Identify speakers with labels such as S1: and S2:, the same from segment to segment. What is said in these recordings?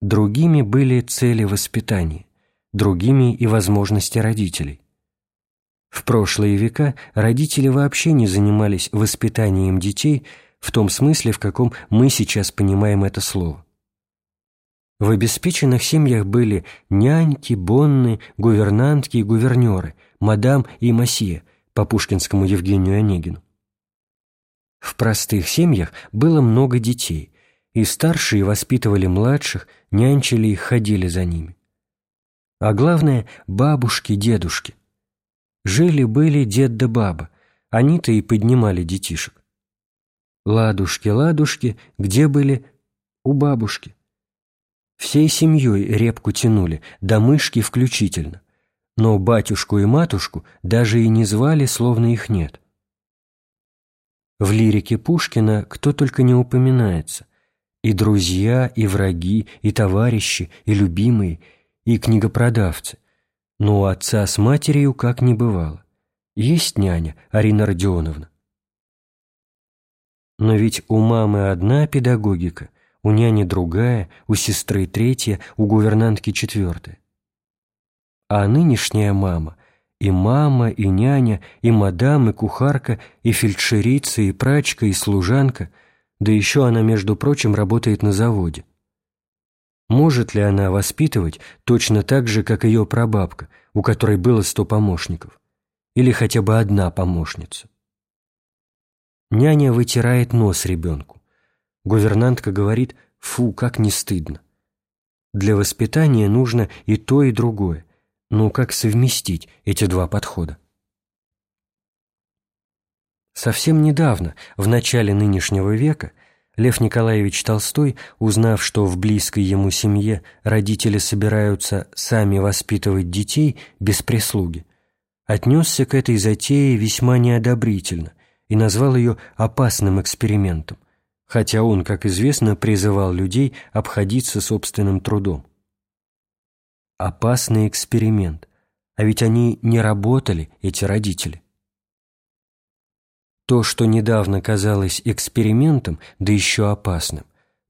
S1: Другими были цели воспитания, другими и возможности родителей. В прошлые века родители вообще не занимались воспитанием детей в том смысле, в каком мы сейчас понимаем это слово. В обеспеченных семьях были няньки, бонны, гувернантки и гувернеры, мадам и масье, по пушкинскому Евгению Онегину. В простых семьях было много детей, и старшие воспитывали младших, нянчили их, ходили за ними. А главное – бабушки, дедушки. Жили-были дед да баба, они-то и поднимали детишек. Ладушки, ладушки, где были? У бабушки. Всей семьей репку тянули, до мышки включительно. Но батюшку и матушку даже и не звали, словно их нет. В лирике Пушкина кто только не упоминается. И друзья, и враги, и товарищи, и любимые, и книгопродавцы. Но у отца с матерью как не бывало. Есть няня, Арина Родионовна. Но ведь у мамы одна педагогика, у няни другая, у сестры третья, у гувернантки четвертая. А нынешняя мама – и мама, и няня, и мадам, и кухарка, и фельдшерица, и прачка, и служанка, да еще она, между прочим, работает на заводе. Может ли она воспитывать точно так же, как ее прабабка, у которой было сто помощников? Или хотя бы одна помощница? Няня вытирает нос ребенку. Гувернантка говорит «фу, как не стыдно». Для воспитания нужно и то, и другое. Ну как совместить эти два подхода? Совсем недавно, в начале нынешнего века, Лев Николаевич Толстой, узнав, что в близкой ему семье родители собираются сами воспитывать детей без прислуги, отнесся к этой затее весьма неодобрительно и назвал ее опасным экспериментом, хотя он, как известно, призывал людей обходиться собственным трудом. Опасный эксперимент, а ведь они не работали, эти родители. То, что недавно казалось экспериментом, да еще опасным,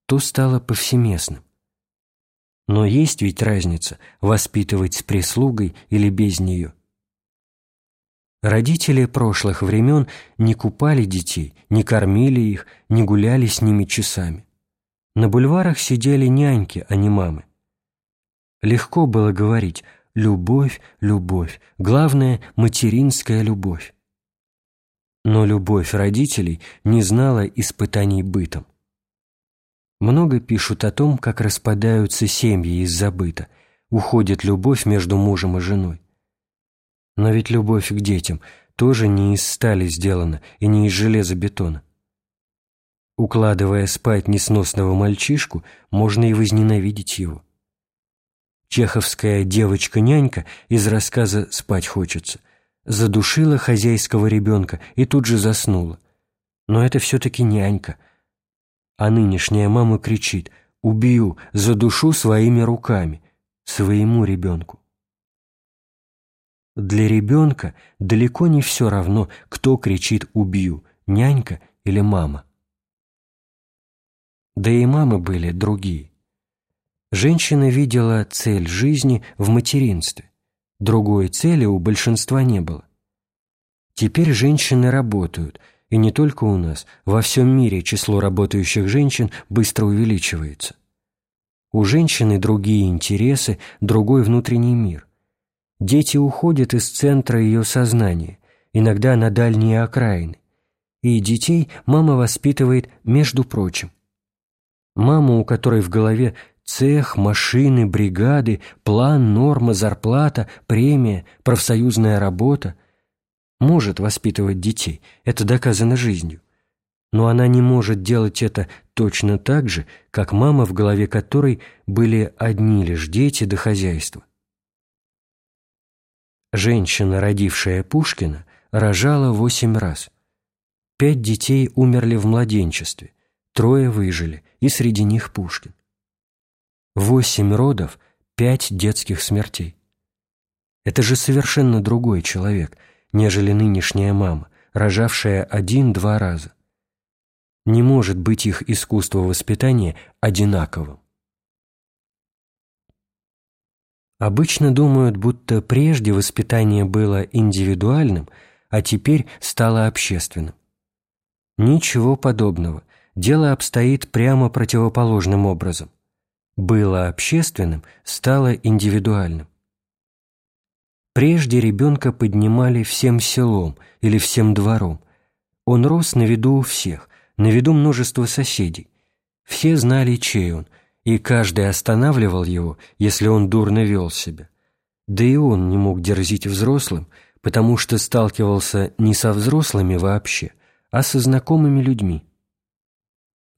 S1: то стало повсеместным. Но есть ведь разница воспитывать с прислугой или без нее. Родители прошлых времен не купали детей, не кормили их, не гуляли с ними часами. На бульварах сидели няньки, а не мамы. Легко было говорить «любовь, любовь», главное – материнская любовь. Но любовь родителей не знала испытаний бытом. Много пишут о том, как распадаются семьи из-за быта, уходит любовь между мужем и женой. Но ведь любовь к детям тоже не из стали сделана и не из железобетона. Укладывая спать несносного мальчишку, можно и возненавидеть его. Чеховская девочка-нянька из рассказа «Спать хочется» задушила хозяйского ребенка и тут же заснула. Но это все-таки нянька. А нынешняя мама кричит «Убью, задушу своими руками» своему ребенку. Для ребенка далеко не все равно, кто кричит «убью» – нянька или мама. Да и мамы были другие. Женщина видела цель жизни в материнстве. Другой цели у большинства не было. Теперь женщины работают, и не только у нас, во всем мире число работающих женщин быстро увеличивается. У женщины другие интересы, другой внутренний мир. Дети уходят из центра ее сознания, иногда на дальние окраины, и детей мама воспитывает между прочим. Маму, у которой в голове цех, машины, бригады, план, норма, зарплата, премия, профсоюзная работа, может воспитывать детей, это доказано жизнью. Но она не может делать это точно так же, как мама, в голове которой были одни лишь дети до хозяйства. Женщина, родившая Пушкина, рожала восемь раз. Пять детей умерли в младенчестве, трое выжили, и среди них Пушкин. Восемь родов, пять детских смертей. Это же совершенно другой человек, нежели нынешняя мама, рожавшая один-два раза. Не может быть их искусство воспитания одинаковым. Обычно думают, будто прежде воспитание было индивидуальным, а теперь стало общественным. Ничего подобного. Дело обстоит прямо противоположным образом. Было общественным, стало индивидуальным. Прежде ребенка поднимали всем селом или всем двором. Он рос на виду у всех, на виду множества соседей. Все знали, чей он, и каждый останавливал его, если он дурно вел себя. Да и он не мог дерзить взрослым, потому что сталкивался не со взрослыми вообще, а со знакомыми людьми.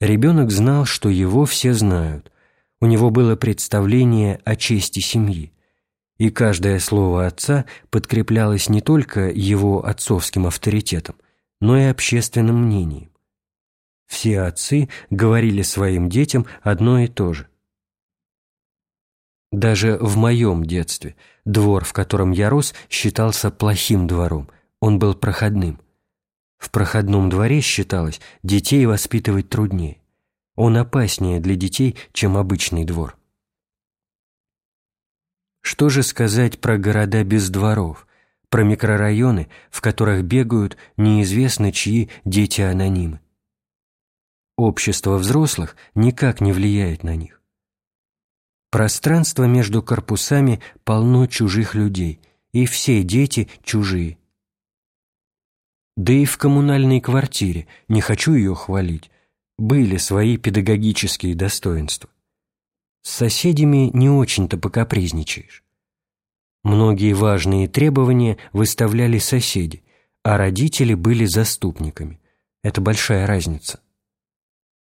S1: Ребенок знал, что его все знают. У него было представление о чести семьи. И каждое слово отца подкреплялось не только его отцовским авторитетом, но и общественным мнением. Все отцы говорили своим детям одно и то же. Даже в моем детстве двор, в котором я рос, считался плохим двором, он был проходным – в проходном дворе считалось, детей воспитывать труднее. Он опаснее для детей, чем обычный двор. Что же сказать про города без дворов, про микрорайоны, в которых бегают неизвестно чьи дети-анонимы? Общество взрослых никак не влияет на них. Пространство между корпусами полно чужих людей, и все дети чужие. Да и в коммунальной квартире, не хочу ее хвалить, были свои педагогические достоинства. С соседями не очень-то покапризничаешь. Многие важные требования выставляли соседи, а родители были заступниками. Это большая разница.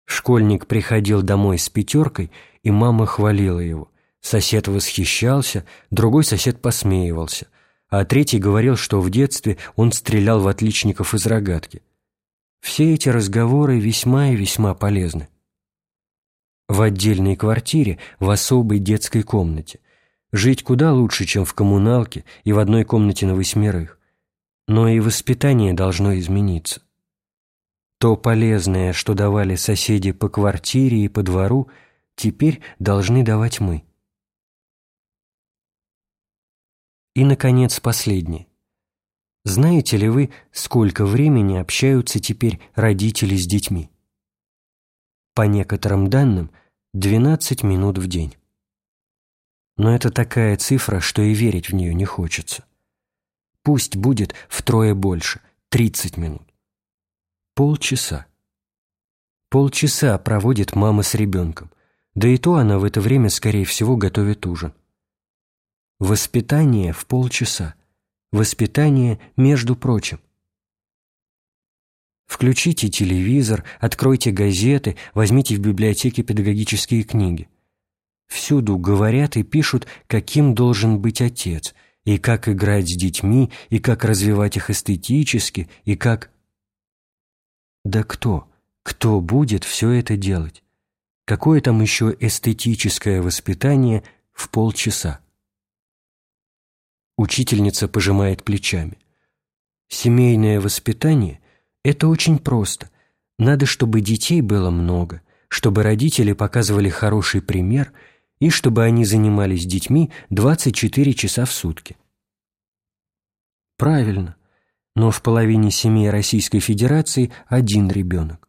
S1: Школьник приходил домой с пятеркой, и мама хвалила его. Сосед восхищался, другой сосед посмеивался, а третий говорил, что в детстве он стрелял в отличников из рогатки. Все эти разговоры весьма и весьма полезны. В отдельной квартире, в особой детской комнате. Жить куда лучше, чем в коммуналке и в одной комнате на восьмерых. Но и воспитание должно измениться. То полезное, что давали соседи по квартире и по двору, теперь должны давать мы. И, наконец, последнее. Знаете ли вы, сколько времени общаются теперь родители с детьми? По некоторым данным, 12 минут в день. Но это такая цифра, что и верить в нее не хочется. Пусть будет втрое больше, 30 минут. Полчаса. Полчаса проводит мама с ребенком, да и то она в это время, скорее всего, готовит ужин. Воспитание в полчаса. Воспитание между прочим. Включите телевизор, откройте газеты, возьмите в библиотеке педагогические книги. Всюду говорят и пишут, каким должен быть отец, и как играть с детьми, и как развивать их эстетически, и как... Да кто? Кто будет все это делать? Какое там еще эстетическое воспитание в полчаса? Учительница пожимает плечами. Семейное воспитание – это очень просто. Надо, чтобы детей было много, чтобы родители показывали хороший пример и чтобы они занимались детьми 24 часа в сутки. Правильно. Но в половине семей Российской Федерации один ребенок.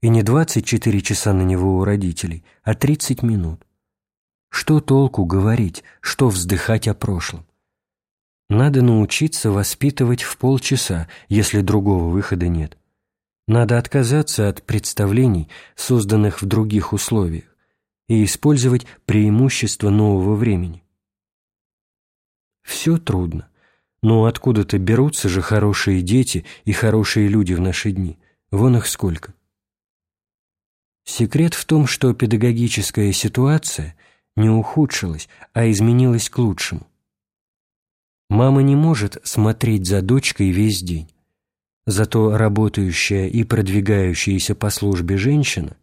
S1: И не 24 часа на него у родителей, а 30 минут. Что толку говорить, что вздыхать о прошлом? Надо научиться воспитывать в полчаса, если другого выхода нет. Надо отказаться от представлений, созданных в других условиях, и использовать преимущества нового времени. Все трудно, но откуда-то берутся же хорошие дети и хорошие люди в наши дни, вон их сколько. Секрет в том, что педагогическая ситуация не ухудшилась, а изменилась к лучшему. Мама не может смотреть за дочкой весь день. Зато работающая и продвигающаяся по службе женщина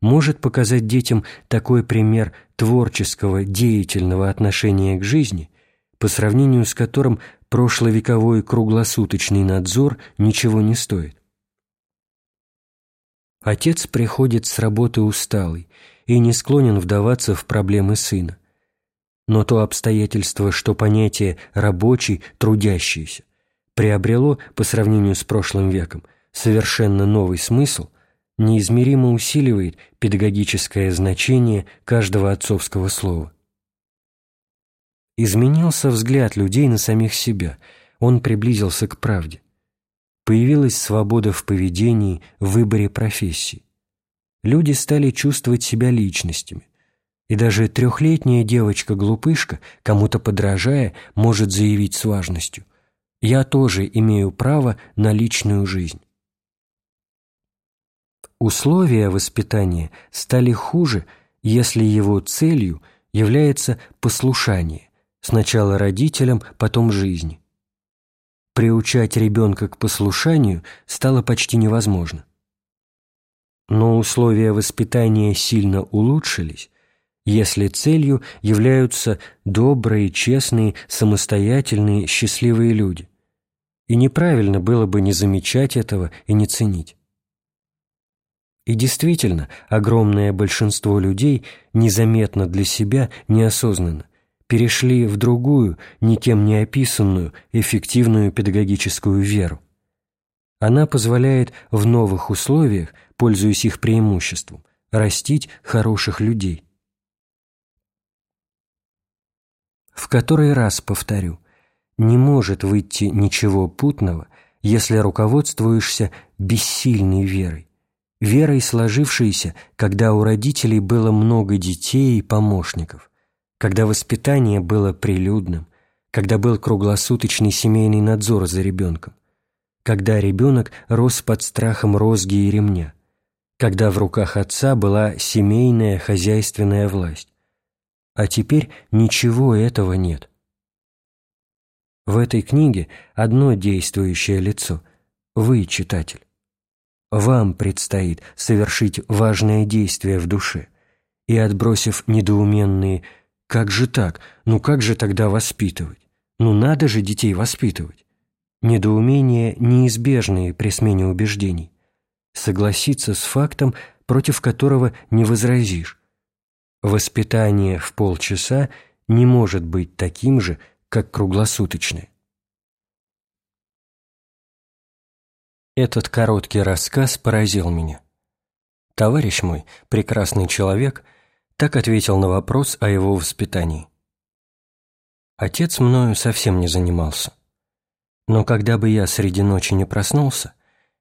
S1: может показать детям такой пример творческого, деятельного отношения к жизни, по сравнению с которым прошловековой круглосуточный надзор ничего не стоит. Отец приходит с работы усталый и не склонен вдаваться в проблемы сына но то обстоятельство, что понятие «рабочий», «трудящийся» приобрело, по сравнению с прошлым веком, совершенно новый смысл, неизмеримо усиливает педагогическое значение каждого отцовского слова. Изменился взгляд людей на самих себя, он приблизился к правде. Появилась свобода в поведении, в выборе профессии. Люди стали чувствовать себя личностями. И даже трехлетняя девочка-глупышка, кому-то подражая, может заявить с важностью «Я тоже имею право на личную жизнь». Условия воспитания стали хуже, если его целью является послушание, сначала родителям, потом жизни. Приучать ребенка к послушанию стало почти невозможно. Но условия воспитания сильно улучшились, если целью являются добрые, честные, самостоятельные, счастливые люди. И неправильно было бы не замечать этого и не ценить. И действительно, огромное большинство людей незаметно для себя, неосознанно, перешли в другую, никем не описанную, эффективную педагогическую веру. Она позволяет в новых условиях, пользуясь их преимуществом, растить хороших людей. В который раз повторю, не может выйти ничего путного, если руководствуешься бессильной верой, верой, сложившейся, когда у родителей было много детей и помощников, когда воспитание было прилюдным, когда был круглосуточный семейный надзор за ребенком, когда ребенок рос под страхом розги и ремня, когда в руках отца была семейная хозяйственная власть. А теперь ничего этого нет. В этой книге одно действующее лицо – вы, читатель. Вам предстоит совершить важное действие в душе и, отбросив недоуменные – как же так? Ну как же тогда воспитывать? Ну надо же детей воспитывать. Недоумения неизбежные при смене убеждений. Согласиться с фактом, против которого не возразишь. Воспитание в полчаса не может быть таким же, как круглосуточное. Этот короткий рассказ поразил меня. Товарищ мой, прекрасный человек – так ответил на вопрос о его воспитании. Отец мною совсем не занимался. Но когда бы я среди ночи не проснулся,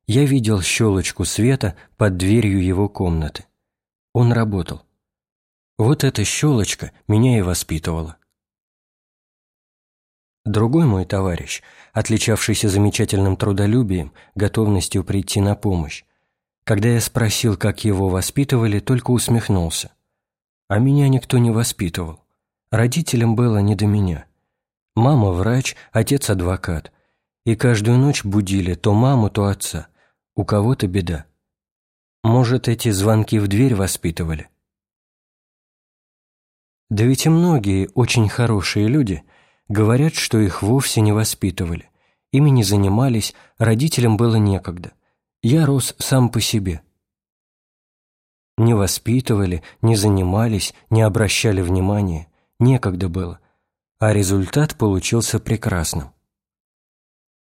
S1: я видел щелочку света под дверью его комнаты. Он работал. Вот эта щелочка меня и воспитывала. Другой мой товарищ, отличавшийся замечательным трудолюбием, готовностью прийти на помощь, когда я спросил, как его воспитывали, только усмехнулся. А меня никто не воспитывал. Родителям было не до меня. Мама врач, отец адвокат. И каждую ночь будили то маму, то отца. У кого-то беда. Может, эти звонки в дверь воспитывали? Да ведь и многие очень хорошие люди говорят, что их вовсе не воспитывали. Ими не занимались, родителям было некогда. Я рос сам по себе не воспитывали, не занимались, не обращали внимания, некогда было, а результат получился прекрасным.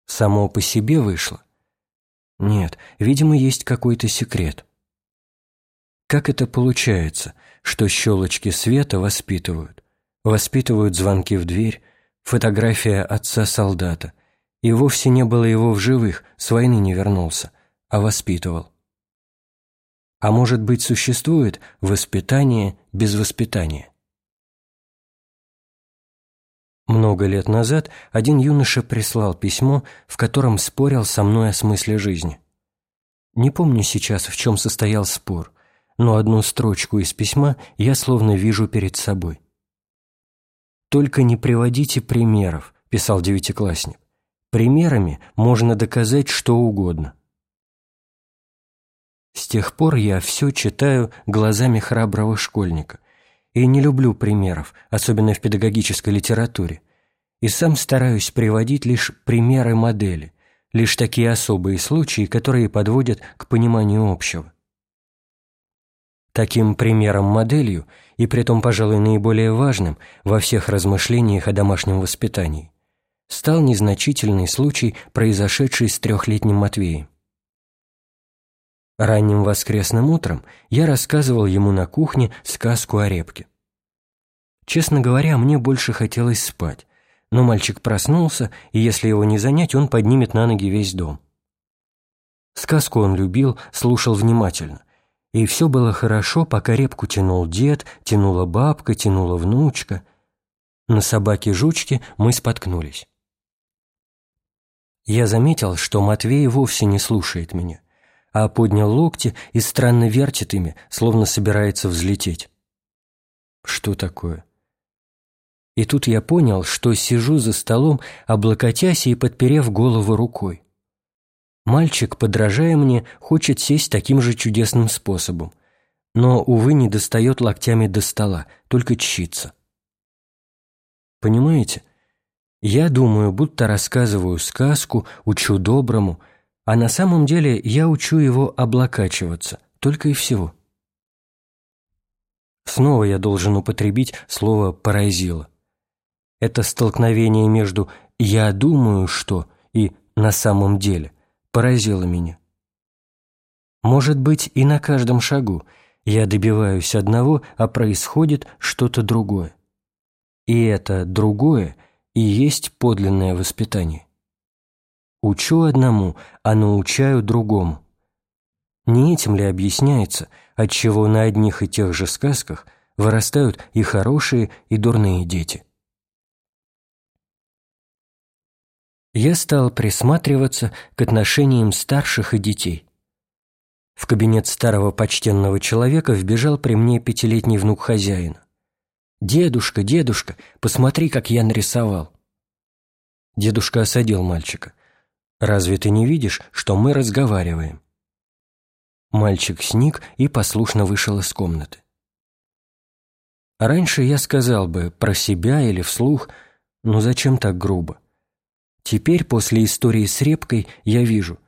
S1: Само по себе вышло? Нет, видимо, есть какой-то секрет. Как это получается, что щелочки света воспитывают? Воспитывают звонки в дверь, фотография отца-солдата, и вовсе не было его в живых, с войны не вернулся, а воспитывал. А может быть, существует воспитание без воспитания? Много лет назад один юноша прислал письмо, в котором спорил со мной о смысле жизни. Не помню сейчас, в чем состоял спор, но одну строчку из письма я словно вижу перед собой. «Только не приводите примеров», – писал девятиклассник. «Примерами можно доказать что угодно. С тех пор я все читаю глазами храброго школьника и не люблю примеров, особенно в педагогической литературе, и сам стараюсь приводить лишь примеры модели, лишь такие особые случаи, которые подводят к пониманию общего. Таким примером-моделью и притом, пожалуй, наиболее важным во всех размышлениях о домашнем воспитании, стал незначительный случай, произошедший с трехлетним Матвеем. Ранним воскресным утром я рассказывал ему на кухне сказку о репке. Честно говоря, мне больше хотелось спать, но мальчик проснулся, и если его не занять, он поднимет на ноги весь дом. Сказку он любил, слушал внимательно. И все было хорошо, пока репку тянул дед, тянула бабка, тянула внучка. На собаке-жучке мы споткнулись. Я заметил, что Матвей вовсе не слушает меня, а поднял локти и странно вертит ими, словно собирается взлететь. Что такое? И тут я понял, что сижу за столом, облокотясь и подперев голову рукой. Мальчик, подражая мне, хочет сесть таким же чудесным способом, но, увы, не достает локтями до стола, только чщится. Понимаете? Я думаю, будто рассказываю сказку, учу доброму, а на самом деле я учу его облокачиваться, только и всего. Снова я должен употребить слово «поразило». Это столкновение между «я думаю, что» и «на самом деле» поразило меня. Может быть, и на каждом шагу я добиваюсь одного, а происходит что-то другое. И это другое и есть подлинное воспитание. Учу одному, а научаю другому. Не этим ли объясняется, отчего на одних и тех же сказках вырастают и хорошие, и дурные дети? Я стал присматриваться к отношениям старших и детей. В кабинет старого почтенного человека вбежал при мне пятилетний внук хозяина. «Дедушка, дедушка, посмотри, как я нарисовал!» Дедушка осадил мальчика. «Разве ты не видишь, что мы разговариваем?» Мальчик сник и послушно вышел из комнаты. Раньше я сказал бы про себя или вслух, но зачем так грубо? Теперь, после истории с репкой, я вижу,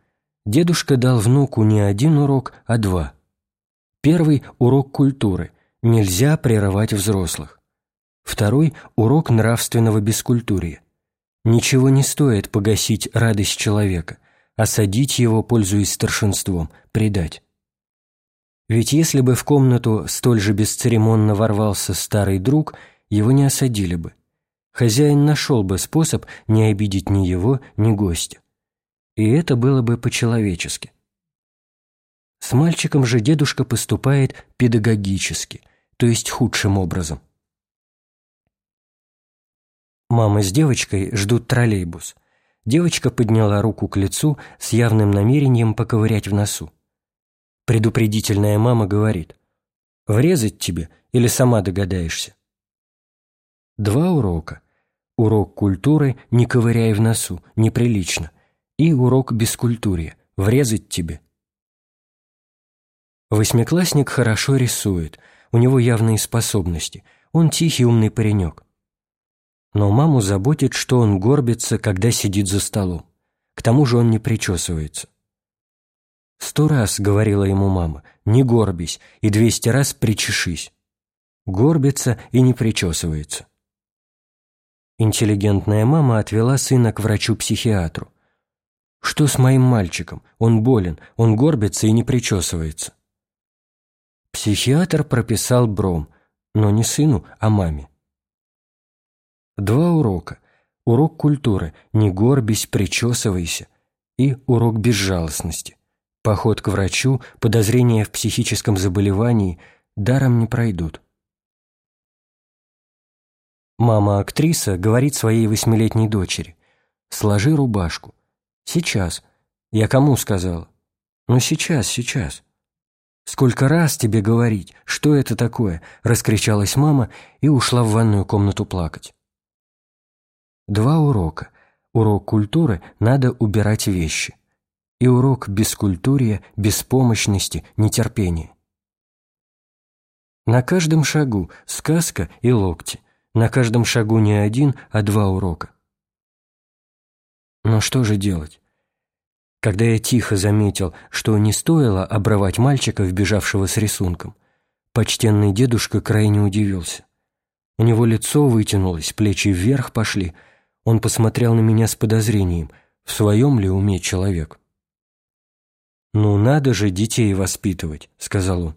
S1: дедушка дал внуку не один урок, а два. Первый – урок культуры, нельзя прерывать взрослых. Второй – урок нравственного бескультурия. Ничего не стоит погасить радость человека, осадить его, пользуясь старшинством, предать. Ведь если бы в комнату столь же бесцеремонно ворвался старый друг, его не осадили бы хозяин нашел бы способ не обидеть ни его, ни гостя. И это было бы по-человечески. С мальчиком же дедушка поступает педагогически, то есть худшим образом. Мама с девочкой ждут троллейбус. Девочка подняла руку к лицу с явным намерением поковырять в носу. Предупредительная мама говорит, «Врезать тебе или сама догадаешься?» Два урока. Урок культуры «Не ковыряй в носу, неприлично» и урок бескультурья «Врезать тебе». Восьмиклассник хорошо рисует, у него явные способности, он тихий умный паренек. Но маму заботит, что он горбится, когда сидит за столом. К тому же он не причесывается. Сто раз говорила ему мама «не горбись» и двести раз «причешись». Горбится и не причесывается. Интеллигентная мама отвела сына к врачу-психиатру. «Что с моим мальчиком? Он болен, он горбится и не причесывается». Психиатр прописал бром, но не сыну, а маме. Два урока. Урок культуры «Не горбись, причесывайся» и урок безжалостности. Поход к врачу, подозрения в психическом заболевании даром не пройдут. Мама-актриса говорит своей восьмилетней дочери «Сложи рубашку». «Сейчас». «Я кому сказала?» «Ну сейчас, сейчас». «Сколько раз тебе говорить? Что это такое?» – раскричалась мама и ушла в ванную комнату плакать. Два урока. Урок культуры – надо убирать вещи. И урок бескультурия, беспомощности, нетерпения. На каждом шагу сказка и локти – на каждом шагу не один, а два урока. Но что же делать? Когда я тихо заметил, что не стоило обрывать мальчика, вбежавшего с рисунком, Почтенный дедушка крайне удивился. У него лицо вытянулось, плечи вверх пошли. Он посмотрел на меня с подозрением, в своем ли уме человек. «Ну, надо же детей воспитывать», — сказал он.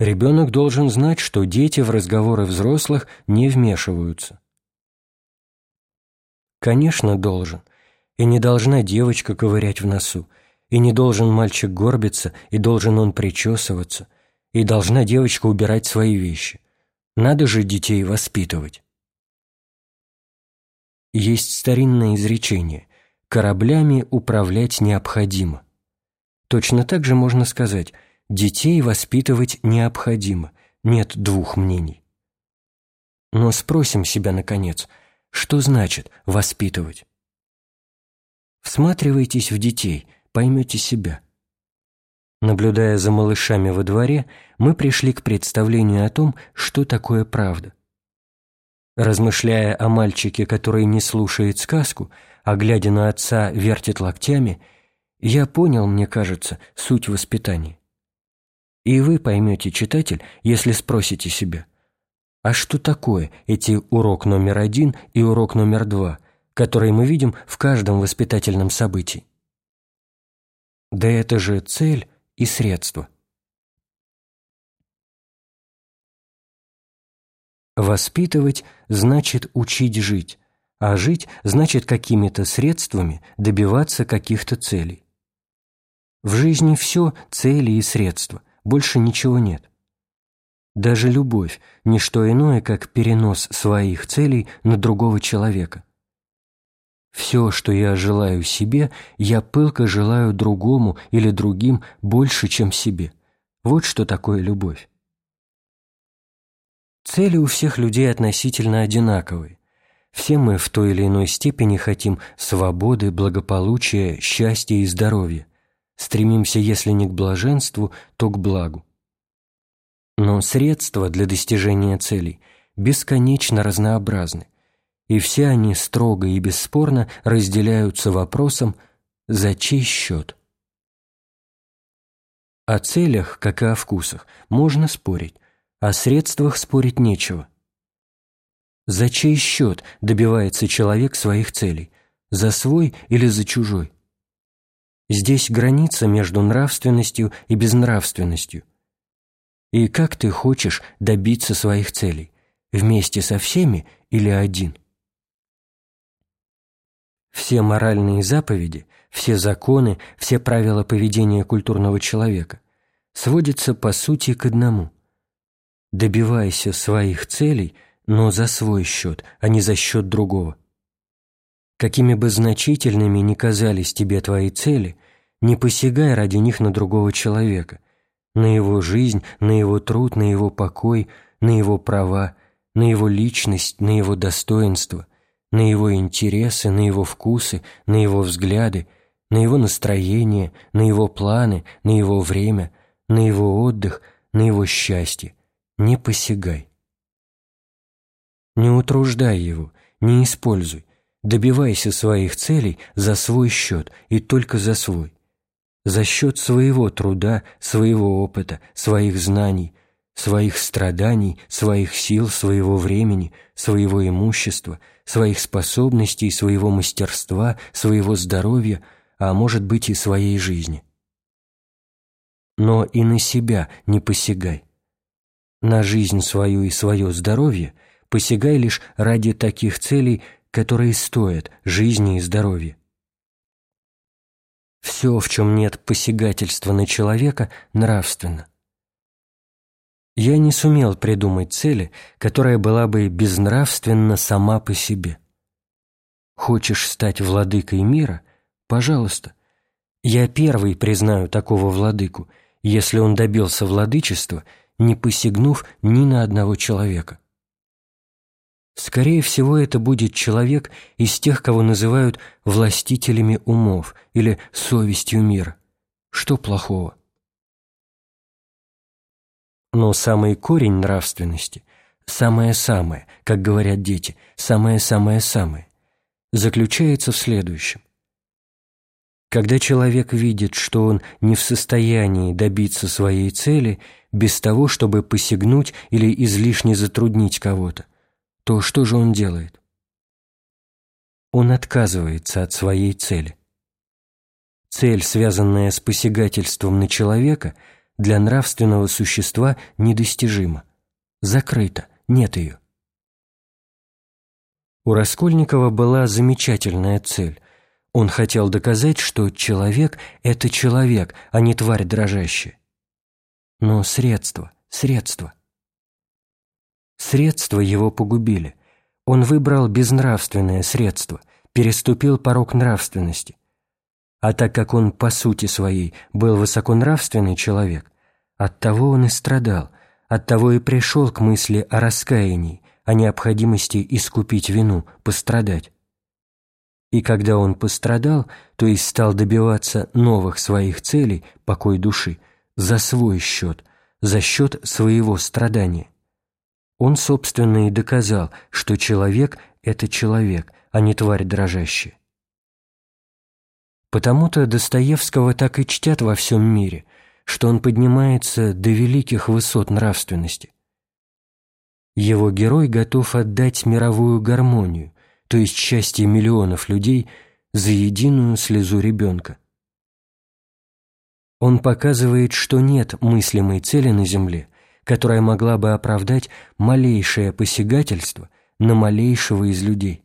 S1: «Ребенок должен знать, что дети в разговоры взрослых не вмешиваются». Конечно, должен. И не должна девочка ковырять в носу, и не должен мальчик горбиться, и должен он причесываться, и должна девочка убирать свои вещи. Надо же детей воспитывать. Есть старинное изречение «кораблями управлять необходимо». Точно так же можно сказать «детей воспитывать необходимо», нет двух мнений. Но спросим себя, наконец, что значит «воспитывать»? Всматривайтесь в детей, поймете себя – Наблюдая за малышами во дворе, мы пришли к представлению о том, что такое правда. Размышляя о мальчике, который не слушает сказку, а глядя на отца вертит локтями, я понял, мне кажется, суть воспитания. И вы поймете, читатель, если спросите себя, а что такое эти урок номер один и урок номер два, которые мы видим в каждом воспитательном событии? Да это же цель и средства. Воспитывать значит учить жить, а жить значит какими-то средствами добиваться каких-то целей. В жизни все цели и средства, больше ничего нет. Даже любовь – не что иное, как перенос своих целей на другого человека. Все, что я желаю себе, я пылко желаю другому или другим больше, чем себе. Вот что такое любовь. Цели у всех людей относительно одинаковые. Все мы в той или иной степени хотим свободы, благополучия, счастья и здоровья. Стремимся, если не к блаженству, то к благу. Но средства для достижения целей бесконечно разнообразны – и все они строго и бесспорно разделяются вопросом «за чей счет?». О целях, как и о вкусах, можно спорить, о средствах спорить нечего. За чей счет добивается человек своих целей? За свой или за чужой? Здесь граница между нравственностью и безнравственностью. И как ты хочешь добиться своих целей? Вместе со всеми или один? Все моральные заповеди, все законы, все правила поведения культурного человека сводятся по сути к одному. Добивайся своих целей, но за свой счет, а не за счет другого. Какими бы значительными ни казались тебе твои цели, не посягай ради них на другого человека, на его жизнь, на его труд, на его покой, на его права, на его личность, на его достоинство на его интересы, на его вкусы, на его взгляды, на его настроение, на его планы, на его время, на его отдых, на его счастье. Не посягай. Не утруждай его, не используй. Добивайся своих целей за свой счет и только за свой. За счет своего труда, своего опыта, своих знаний, своих страданий, своих сил, своего времени, своего имущества, своих способностей, своего мастерства, своего здоровья, а может быть и своей жизни. Но и на себя не посягай. На жизнь свою и свое здоровье посягай лишь ради таких целей, которые стоят жизни и здоровья. Все, в чем нет посягательства на человека, нравственно. Я не сумел придумать цели, которая была бы безнравственна сама по себе. Хочешь стать владыкой мира? Пожалуйста. Я первый признаю такого владыку, если он добился владычества, не посягнув ни на одного человека. Скорее всего, это будет человек из тех, кого называют властителями умов или совестью мира. Что плохого? Но самый корень нравственности, самое-самое, как говорят дети, самое-самое-самое, заключается в следующем. Когда человек видит, что он не в состоянии добиться своей цели без того, чтобы посягнуть или излишне затруднить кого-то, то что же он делает? Он отказывается от своей цели. Цель, связанная с посягательством на человека, для нравственного существа недостижима, закрыта, нет ее. У Раскольникова была замечательная цель. Он хотел доказать, что человек – это человек, а не тварь дрожащая. Но средства, средства. Средства его погубили. Он выбрал безнравственное средство, переступил порог нравственности. А так как он по сути своей был высоконравственный человек, оттого он и страдал, оттого и пришел к мысли о раскаянии, о необходимости искупить вину, пострадать. И когда он пострадал, то есть стал добиваться новых своих целей, покой души, за свой счет, за счет своего страдания, он, собственно, и доказал, что человек – это человек, а не тварь дрожащая. Потому-то Достоевского так и чтят во всем мире, что он поднимается до великих высот нравственности. Его герой готов отдать мировую гармонию, то есть счастье миллионов людей, за единую слезу ребенка. Он показывает, что нет мыслимой цели на земле, которая могла бы оправдать малейшее посягательство на малейшего из людей.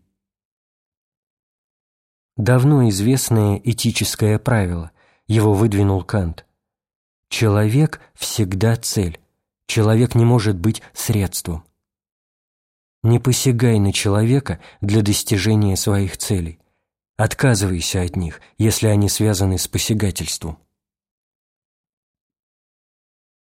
S1: Давно известное этическое правило, его выдвинул Кант. Человек всегда цель, человек не может быть средством. Не посягай на человека для достижения своих целей. Отказывайся от них, если они связаны с посягательством.